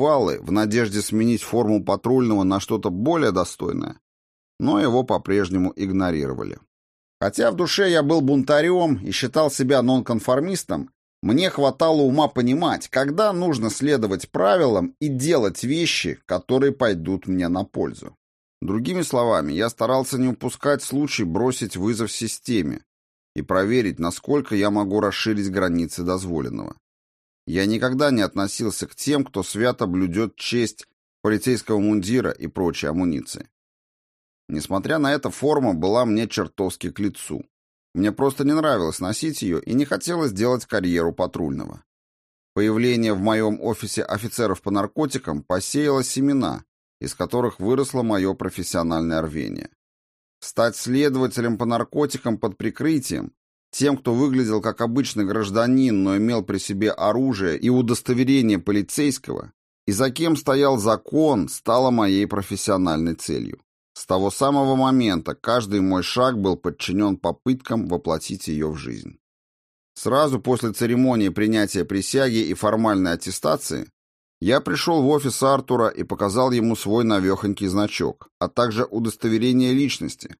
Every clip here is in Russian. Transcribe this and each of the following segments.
баллы в надежде сменить форму патрульного на что-то более достойное, но его по-прежнему игнорировали. Хотя в душе я был бунтарем и считал себя нонконформистом, мне хватало ума понимать, когда нужно следовать правилам и делать вещи, которые пойдут мне на пользу. Другими словами, я старался не упускать случай бросить вызов системе и проверить, насколько я могу расширить границы дозволенного. Я никогда не относился к тем, кто свято блюдет честь полицейского мундира и прочей амуниции. Несмотря на это, форма была мне чертовски к лицу. Мне просто не нравилось носить ее и не хотелось делать карьеру патрульного. Появление в моем офисе офицеров по наркотикам посеяло семена, из которых выросло мое профессиональное рвение. Стать следователем по наркотикам под прикрытием, тем, кто выглядел как обычный гражданин, но имел при себе оружие и удостоверение полицейского, и за кем стоял закон, стало моей профессиональной целью. С того самого момента каждый мой шаг был подчинен попыткам воплотить ее в жизнь. Сразу после церемонии принятия присяги и формальной аттестации я пришел в офис Артура и показал ему свой навехонький значок, а также удостоверение личности,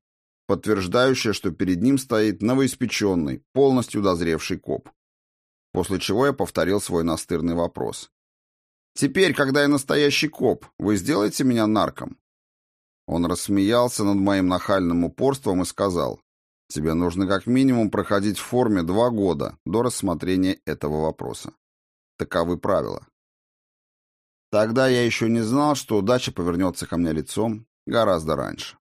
подтверждающее, что перед ним стоит новоиспеченный, полностью дозревший коп. После чего я повторил свой настырный вопрос. «Теперь, когда я настоящий коп, вы сделаете меня нарком?» Он рассмеялся над моим нахальным упорством и сказал, «Тебе нужно как минимум проходить в форме два года до рассмотрения этого вопроса. Таковы правила». Тогда я еще не знал, что удача повернется ко мне лицом гораздо раньше.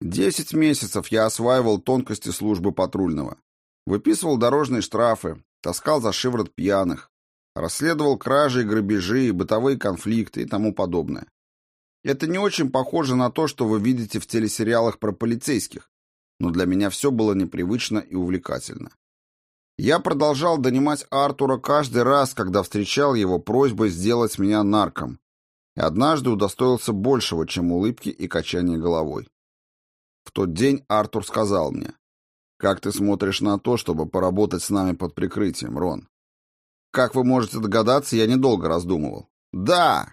Десять месяцев я осваивал тонкости службы патрульного. Выписывал дорожные штрафы, таскал за шиворот пьяных, расследовал кражи и грабежи, бытовые конфликты и тому подобное. Это не очень похоже на то, что вы видите в телесериалах про полицейских, но для меня все было непривычно и увлекательно. Я продолжал донимать Артура каждый раз, когда встречал его просьбой сделать меня нарком, и однажды удостоился большего, чем улыбки и качания головой. В тот день Артур сказал мне, «Как ты смотришь на то, чтобы поработать с нами под прикрытием, Рон?» Как вы можете догадаться, я недолго раздумывал. «Да,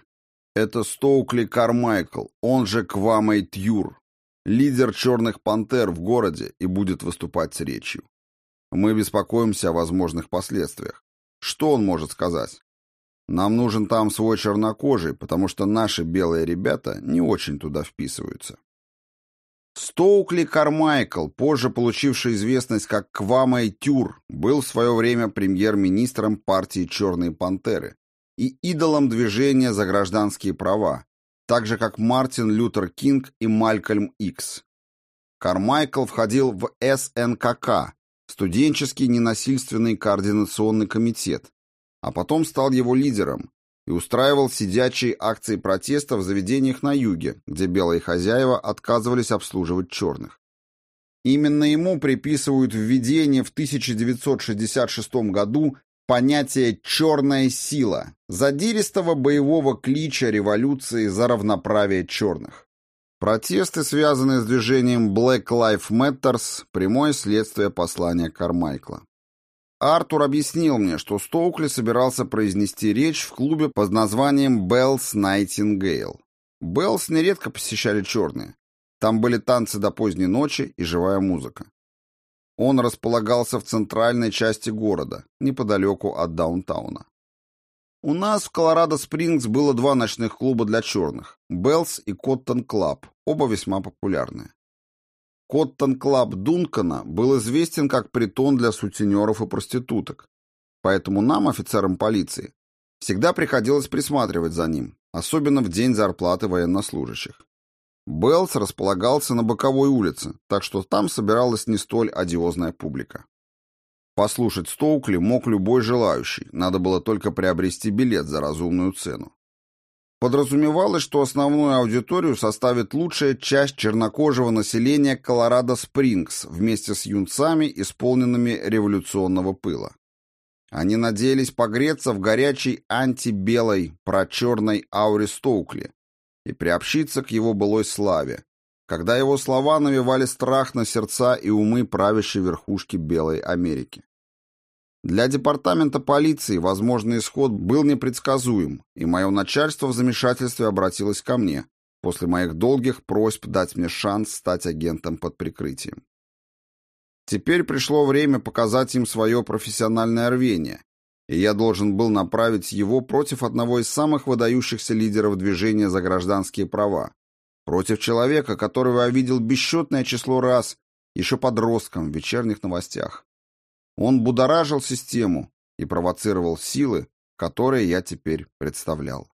это Стоукли Кармайкл, он же Квамей Тьюр, лидер «Черных пантер» в городе и будет выступать с речью. Мы беспокоимся о возможных последствиях. Что он может сказать? Нам нужен там свой чернокожий, потому что наши белые ребята не очень туда вписываются. Стоукли Кармайкл, позже получивший известность как Квамей Тюр, был в свое время премьер-министром партии «Черные пантеры» и идолом движения за гражданские права, так же как Мартин Лютер Кинг и Малькольм Икс. Кармайкл входил в СНКК, студенческий ненасильственный координационный комитет, а потом стал его лидером и устраивал сидячие акции протеста в заведениях на юге, где белые хозяева отказывались обслуживать черных. Именно ему приписывают введение в 1966 году понятие «черная сила» задиристого боевого клича революции за равноправие черных. Протесты, связанные с движением Black Lives Matters, прямое следствие послания Кармайкла. Артур объяснил мне, что Стоукли собирался произнести речь в клубе под названием Bell's Nightingale. Беллс нередко посещали черные. Там были танцы до поздней ночи и живая музыка. Он располагался в центральной части города, неподалеку от даунтауна. У нас в Колорадо-Спрингс было два ночных клуба для черных – Беллс и Коттон Клаб, оба весьма популярные. Коттон Клаб Дункана был известен как притон для сутенеров и проституток, поэтому нам, офицерам полиции, всегда приходилось присматривать за ним, особенно в день зарплаты военнослужащих. Беллс располагался на боковой улице, так что там собиралась не столь одиозная публика. Послушать Стоукли мог любой желающий, надо было только приобрести билет за разумную цену. Подразумевалось, что основную аудиторию составит лучшая часть чернокожего населения Колорадо-Спрингс вместе с юнцами, исполненными революционного пыла. Они надеялись погреться в горячей антибелой, прочерной ауре Стоукли, и приобщиться к его былой славе, когда его слова навевали страх на сердца и умы правящей верхушки Белой Америки. Для департамента полиции возможный исход был непредсказуем, и мое начальство в замешательстве обратилось ко мне после моих долгих просьб дать мне шанс стать агентом под прикрытием. Теперь пришло время показать им свое профессиональное рвение, и я должен был направить его против одного из самых выдающихся лидеров движения за гражданские права, против человека, которого я видел бесчетное число раз еще подростком в вечерних новостях. Он будоражил систему и провоцировал силы, которые я теперь представлял.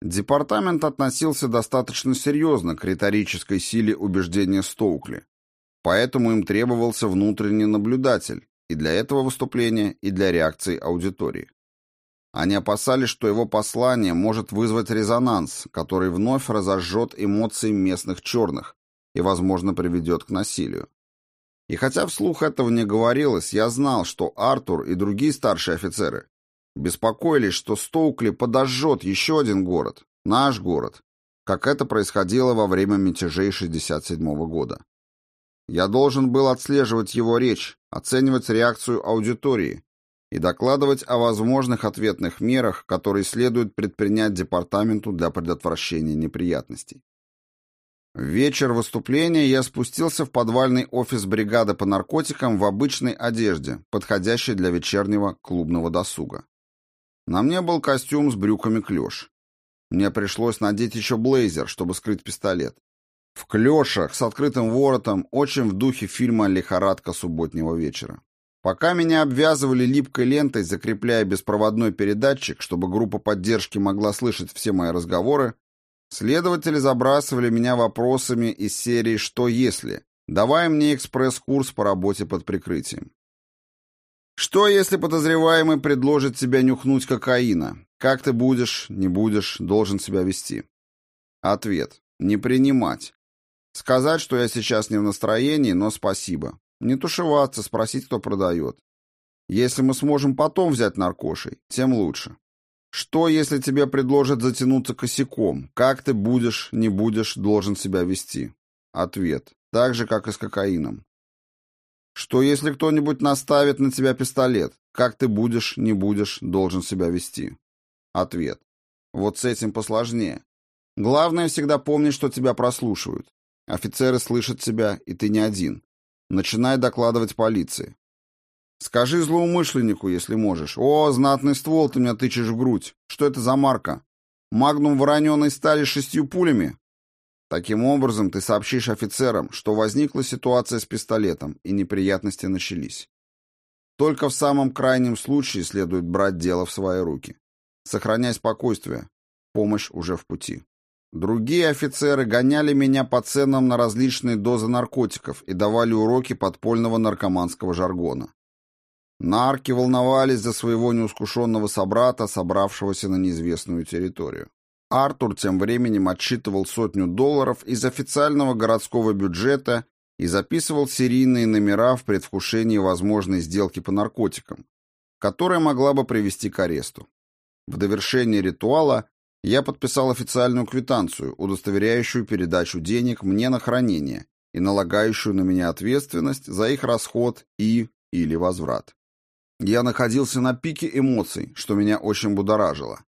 Департамент относился достаточно серьезно к риторической силе убеждения Стоукли, поэтому им требовался внутренний наблюдатель и для этого выступления, и для реакции аудитории. Они опасались, что его послание может вызвать резонанс, который вновь разожжет эмоции местных черных и, возможно, приведет к насилию. И хотя вслух этого не говорилось, я знал, что Артур и другие старшие офицеры беспокоились, что Стоукли подожжет еще один город, наш город, как это происходило во время мятежей 67 -го года. Я должен был отслеживать его речь, оценивать реакцию аудитории и докладывать о возможных ответных мерах, которые следует предпринять департаменту для предотвращения неприятностей. В вечер выступления я спустился в подвальный офис бригады по наркотикам в обычной одежде, подходящей для вечернего клубного досуга. На мне был костюм с брюками клеш. Мне пришлось надеть еще блейзер, чтобы скрыть пистолет. В клешах с открытым воротом, очень в духе фильма «Лихорадка субботнего вечера». Пока меня обвязывали липкой лентой, закрепляя беспроводной передатчик, чтобы группа поддержки могла слышать все мои разговоры, Следователи забрасывали меня вопросами из серии «Что если?», давая мне экспресс-курс по работе под прикрытием. Что, если подозреваемый предложит тебя нюхнуть кокаина? Как ты будешь, не будешь, должен себя вести? Ответ. Не принимать. Сказать, что я сейчас не в настроении, но спасибо. Не тушеваться, спросить, кто продает. Если мы сможем потом взять наркошей, тем лучше. Что, если тебе предложат затянуться косяком? Как ты будешь, не будешь, должен себя вести? Ответ. Так же, как и с кокаином. Что, если кто-нибудь наставит на тебя пистолет? Как ты будешь, не будешь, должен себя вести? Ответ. Вот с этим посложнее. Главное всегда помнить, что тебя прослушивают. Офицеры слышат тебя, и ты не один. Начинай докладывать полиции. Скажи злоумышленнику, если можешь. О, знатный ствол, ты меня тычешь в грудь. Что это за марка? Магнум вороненой стали шестью пулями? Таким образом, ты сообщишь офицерам, что возникла ситуация с пистолетом, и неприятности начались. Только в самом крайнем случае следует брать дело в свои руки. Сохраняй спокойствие. Помощь уже в пути. Другие офицеры гоняли меня по ценам на различные дозы наркотиков и давали уроки подпольного наркоманского жаргона. Нарки волновались за своего неускушенного собрата, собравшегося на неизвестную территорию. Артур тем временем отсчитывал сотню долларов из официального городского бюджета и записывал серийные номера в предвкушении возможной сделки по наркотикам, которая могла бы привести к аресту. В довершение ритуала я подписал официальную квитанцию, удостоверяющую передачу денег мне на хранение и налагающую на меня ответственность за их расход и или возврат. Я находился на пике эмоций, что меня очень будоражило.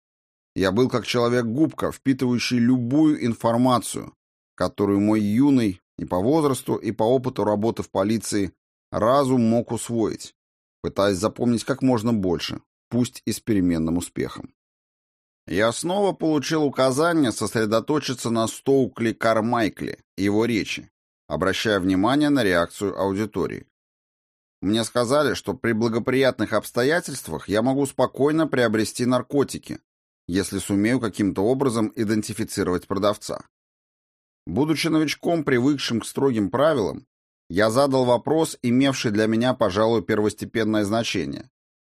Я был как человек-губка, впитывающий любую информацию, которую мой юный и по возрасту, и по опыту работы в полиции разум мог усвоить, пытаясь запомнить как можно больше, пусть и с переменным успехом. Я снова получил указание сосредоточиться на Стоукли Кармайкле и его речи, обращая внимание на реакцию аудитории. Мне сказали, что при благоприятных обстоятельствах я могу спокойно приобрести наркотики, если сумею каким-то образом идентифицировать продавца. Будучи новичком, привыкшим к строгим правилам, я задал вопрос, имевший для меня, пожалуй, первостепенное значение.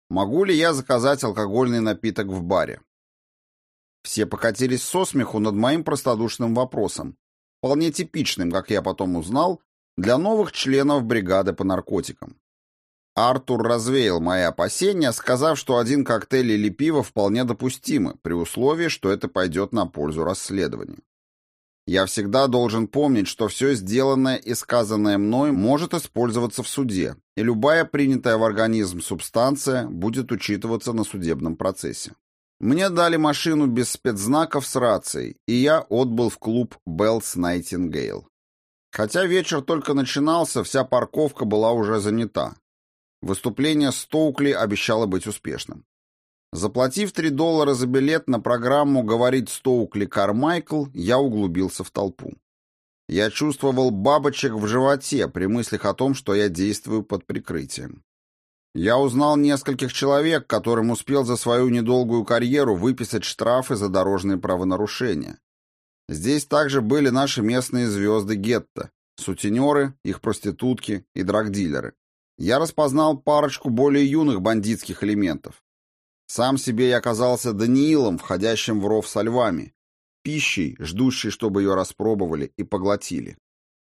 Могу ли я заказать алкогольный напиток в баре? Все покатились со смеху над моим простодушным вопросом, вполне типичным, как я потом узнал, для новых членов бригады по наркотикам. Артур развеял мои опасения, сказав, что один коктейль или пиво вполне допустимы, при условии, что это пойдет на пользу расследованию. Я всегда должен помнить, что все сделанное и сказанное мной может использоваться в суде, и любая принятая в организм субстанция будет учитываться на судебном процессе. Мне дали машину без спецзнаков с рацией, и я отбыл в клуб Беллс Найтингейл. Хотя вечер только начинался, вся парковка была уже занята. Выступление Стоукли обещало быть успешным. Заплатив 3 доллара за билет на программу «Говорит Стоукли Кармайкл», я углубился в толпу. Я чувствовал бабочек в животе при мыслях о том, что я действую под прикрытием. Я узнал нескольких человек, которым успел за свою недолгую карьеру выписать штрафы за дорожные правонарушения. Здесь также были наши местные звезды гетто, сутенеры, их проститутки и драгдилеры. Я распознал парочку более юных бандитских элементов. Сам себе я оказался Даниилом, входящим в ров со львами, пищей, ждущей, чтобы ее распробовали и поглотили.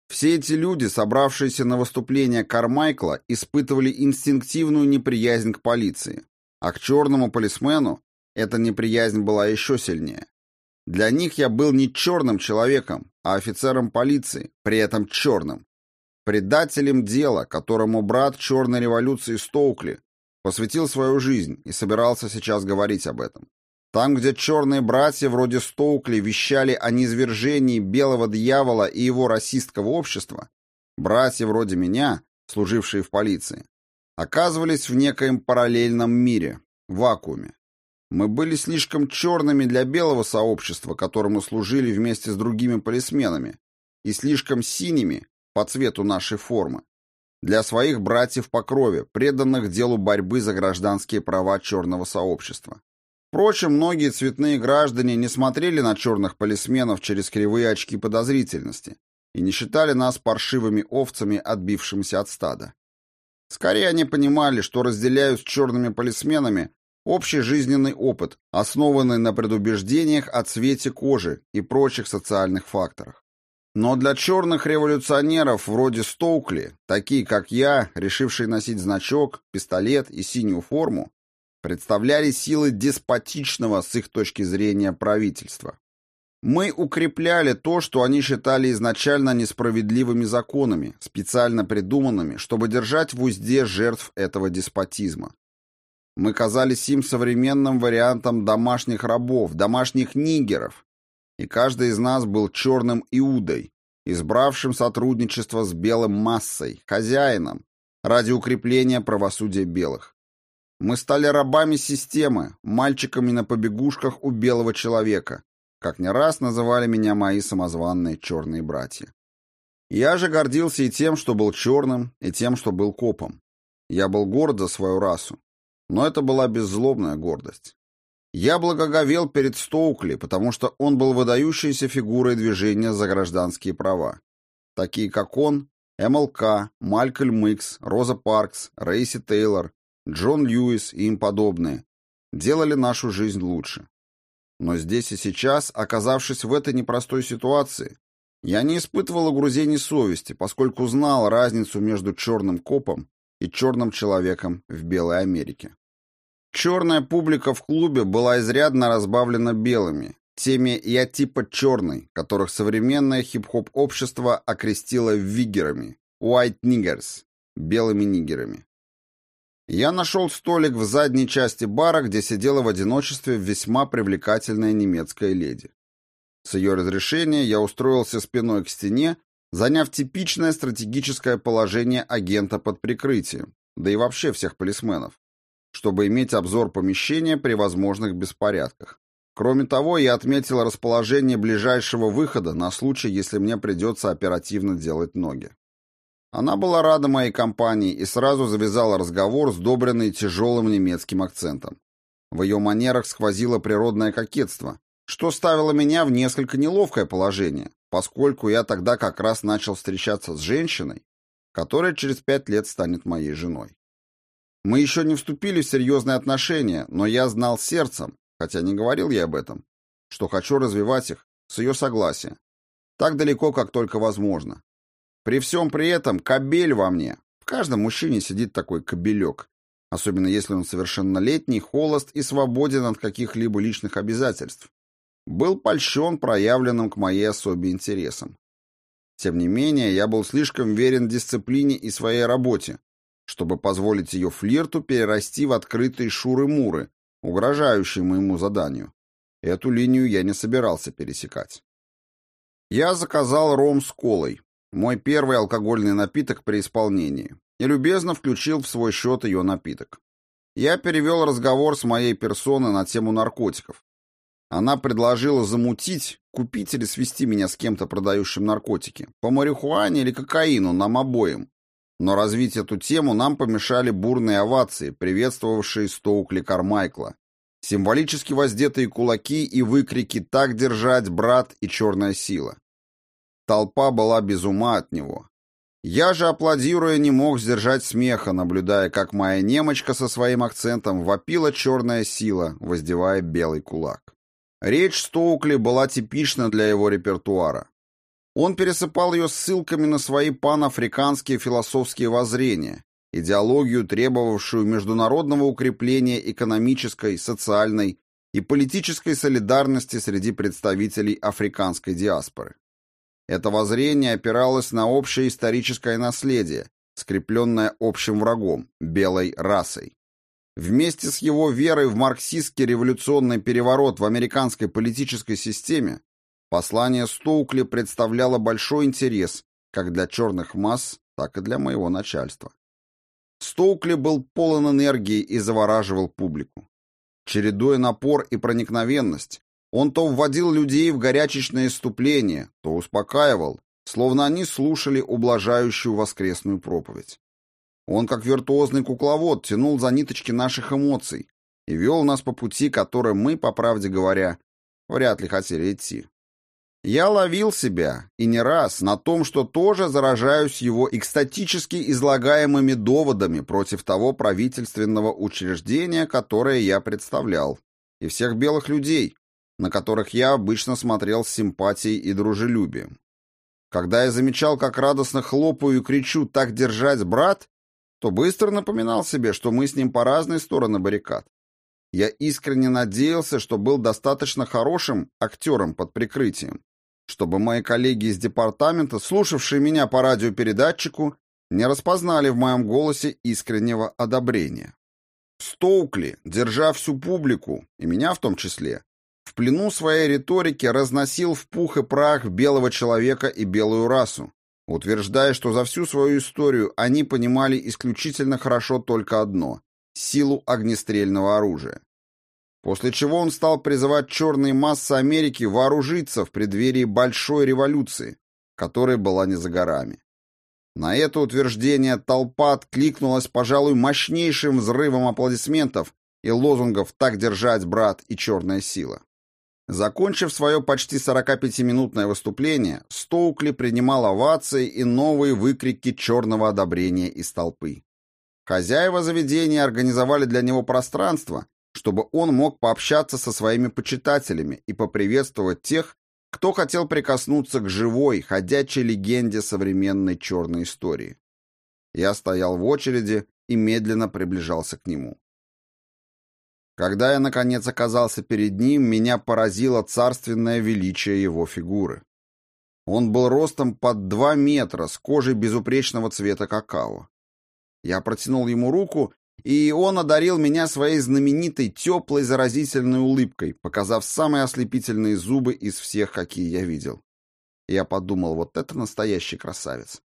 Все эти люди, собравшиеся на выступление Кармайкла, испытывали инстинктивную неприязнь к полиции, а к черному полисмену эта неприязнь была еще сильнее. Для них я был не черным человеком, а офицером полиции, при этом черным. Предателем дела, которому брат черной революции Стоукли посвятил свою жизнь и собирался сейчас говорить об этом. Там, где черные братья вроде Стоукли вещали о низвержении белого дьявола и его расистского общества, братья вроде меня, служившие в полиции, оказывались в некоем параллельном мире, вакууме. Мы были слишком черными для белого сообщества, которому служили вместе с другими полисменами, и слишком синими по цвету нашей формы для своих братьев по крови, преданных делу борьбы за гражданские права черного сообщества. Впрочем, многие цветные граждане не смотрели на черных полисменов через кривые очки подозрительности и не считали нас паршивыми овцами, отбившимися от стада. Скорее, они понимали, что разделяют с черными полисменами Общий жизненный опыт, основанный на предубеждениях о цвете кожи и прочих социальных факторах. Но для черных революционеров вроде Стоукли, такие как я, решившие носить значок, пистолет и синюю форму, представляли силы деспотичного с их точки зрения правительства. Мы укрепляли то, что они считали изначально несправедливыми законами, специально придуманными, чтобы держать в узде жертв этого деспотизма. Мы казались им современным вариантом домашних рабов, домашних нигеров. И каждый из нас был черным Иудой, избравшим сотрудничество с белым массой, хозяином, ради укрепления правосудия белых. Мы стали рабами системы, мальчиками на побегушках у белого человека, как не раз называли меня мои самозванные черные братья. Я же гордился и тем, что был черным, и тем, что был копом. Я был горд за свою расу но это была беззлобная гордость. Я благоговел перед Стоукли, потому что он был выдающейся фигурой движения за гражданские права. Такие как он, МЛК, Малькольм Икс, Роза Паркс, Рейси Тейлор, Джон Льюис и им подобные делали нашу жизнь лучше. Но здесь и сейчас, оказавшись в этой непростой ситуации, я не испытывал угрызений совести, поскольку знал разницу между черным копом и черным человеком в Белой Америке. Черная публика в клубе была изрядно разбавлена белыми, теми «я типа черный», которых современное хип-хоп-общество окрестило вигерами, white niggers, белыми нигерами. Я нашел столик в задней части бара, где сидела в одиночестве весьма привлекательная немецкая леди. С ее разрешения я устроился спиной к стене, заняв типичное стратегическое положение агента под прикрытием, да и вообще всех полисменов чтобы иметь обзор помещения при возможных беспорядках. Кроме того, я отметил расположение ближайшего выхода на случай, если мне придется оперативно делать ноги. Она была рада моей компании и сразу завязала разговор, сдобренный тяжелым немецким акцентом. В ее манерах сквозило природное кокетство, что ставило меня в несколько неловкое положение, поскольку я тогда как раз начал встречаться с женщиной, которая через пять лет станет моей женой. Мы еще не вступили в серьезные отношения, но я знал сердцем, хотя не говорил ей об этом, что хочу развивать их с ее согласия. Так далеко, как только возможно. При всем при этом кобель во мне. В каждом мужчине сидит такой кобелек, особенно если он совершеннолетний, холост и свободен от каких-либо личных обязательств. был польщен проявленным к моей особе интересом. Тем не менее, я был слишком верен дисциплине и своей работе, чтобы позволить ее флирту перерасти в открытые шуры-муры, угрожающие моему заданию. Эту линию я не собирался пересекать. Я заказал ром с колой, мой первый алкогольный напиток при исполнении, и любезно включил в свой счет ее напиток. Я перевел разговор с моей персоны на тему наркотиков. Она предложила замутить, купить или свести меня с кем-то, продающим наркотики, по марихуане или кокаину, нам обоим. Но развить эту тему нам помешали бурные овации, приветствовавшие Стоукли Кармайкла, символически воздетые кулаки и выкрики «Так держать, брат!» и «Черная сила». Толпа была без ума от него. Я же, аплодируя, не мог сдержать смеха, наблюдая, как моя немочка со своим акцентом вопила черная сила, воздевая белый кулак. Речь Стоукли была типична для его репертуара. Он пересыпал ее ссылками на свои панафриканские философские воззрения, идеологию, требовавшую международного укрепления экономической, социальной и политической солидарности среди представителей африканской диаспоры. Это воззрение опиралось на общее историческое наследие, скрепленное общим врагом – белой расой. Вместе с его верой в марксистский революционный переворот в американской политической системе, послание Стоукли представляло большой интерес как для черных масс, так и для моего начальства. Стоукли был полон энергии и завораживал публику. Чередуя напор и проникновенность, он то вводил людей в горячечное иступление, то успокаивал, словно они слушали ублажающую воскресную проповедь. Он, как виртуозный кукловод, тянул за ниточки наших эмоций и вел нас по пути, которым мы, по правде говоря, вряд ли хотели идти. Я ловил себя, и не раз, на том, что тоже заражаюсь его экстатически излагаемыми доводами против того правительственного учреждения, которое я представлял, и всех белых людей, на которых я обычно смотрел с симпатией и дружелюбием. Когда я замечал, как радостно хлопаю и кричу «Так держать, брат!», то быстро напоминал себе, что мы с ним по разные стороны баррикад. Я искренне надеялся, что был достаточно хорошим актером под прикрытием, чтобы мои коллеги из департамента, слушавшие меня по радиопередатчику, не распознали в моем голосе искреннего одобрения. Стоукли, держа всю публику, и меня в том числе, в плену своей риторики разносил в пух и прах белого человека и белую расу, утверждая, что за всю свою историю они понимали исключительно хорошо только одно — силу огнестрельного оружия. После чего он стал призывать черные массы Америки вооружиться в преддверии большой революции, которая была не за горами. На это утверждение толпа откликнулась, пожалуй, мощнейшим взрывом аплодисментов и лозунгов «Так держать, брат» и «Черная сила». Закончив свое почти 45-минутное выступление, Стоукли принимал овации и новые выкрики черного одобрения из толпы. Хозяева заведения организовали для него пространство, чтобы он мог пообщаться со своими почитателями и поприветствовать тех, кто хотел прикоснуться к живой, ходячей легенде современной черной истории. Я стоял в очереди и медленно приближался к нему. Когда я, наконец, оказался перед ним, меня поразило царственное величие его фигуры. Он был ростом под два метра, с кожей безупречного цвета какао. Я протянул ему руку, и он одарил меня своей знаменитой теплой заразительной улыбкой, показав самые ослепительные зубы из всех, какие я видел. Я подумал, вот это настоящий красавец.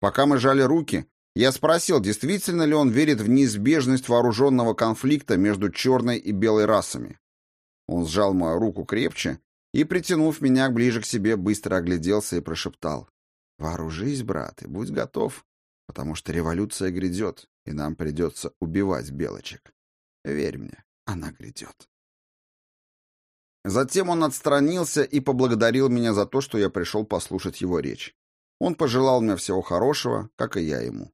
Пока мы жали руки, я спросил, действительно ли он верит в неизбежность вооруженного конфликта между черной и белой расами. Он сжал мою руку крепче и, притянув меня ближе к себе, быстро огляделся и прошептал. «Вооружись, брат, и будь готов, потому что революция грядет, и нам придется убивать белочек. Верь мне, она грядет». Затем он отстранился и поблагодарил меня за то, что я пришел послушать его речь. Он пожелал мне всего хорошего, как и я ему.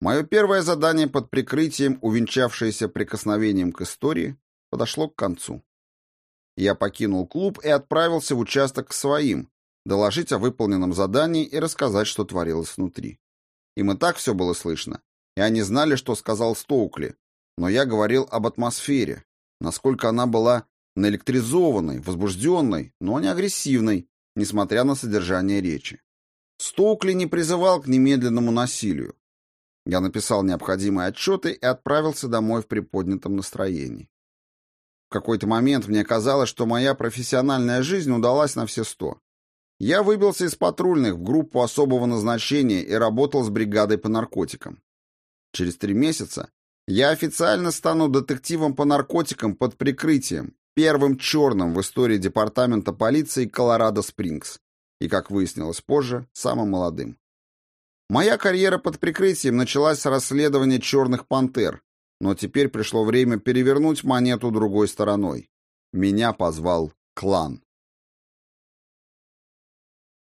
Мое первое задание под прикрытием, увенчавшееся прикосновением к истории, подошло к концу. Я покинул клуб и отправился в участок к своим, доложить о выполненном задании и рассказать, что творилось внутри. Им и так все было слышно, и они знали, что сказал Стоукли, но я говорил об атмосфере, насколько она была наэлектризованной, возбужденной, но не агрессивной, несмотря на содержание речи. Стоукли не призывал к немедленному насилию. Я написал необходимые отчеты и отправился домой в приподнятом настроении. В какой-то момент мне казалось, что моя профессиональная жизнь удалась на все сто. Я выбился из патрульных в группу особого назначения и работал с бригадой по наркотикам. Через три месяца я официально стану детективом по наркотикам под прикрытием, первым черным в истории департамента полиции Колорадо-Спрингс и, как выяснилось позже, самым молодым. Моя карьера под прикрытием началась с расследования «Черных пантер», но теперь пришло время перевернуть монету другой стороной. Меня позвал клан.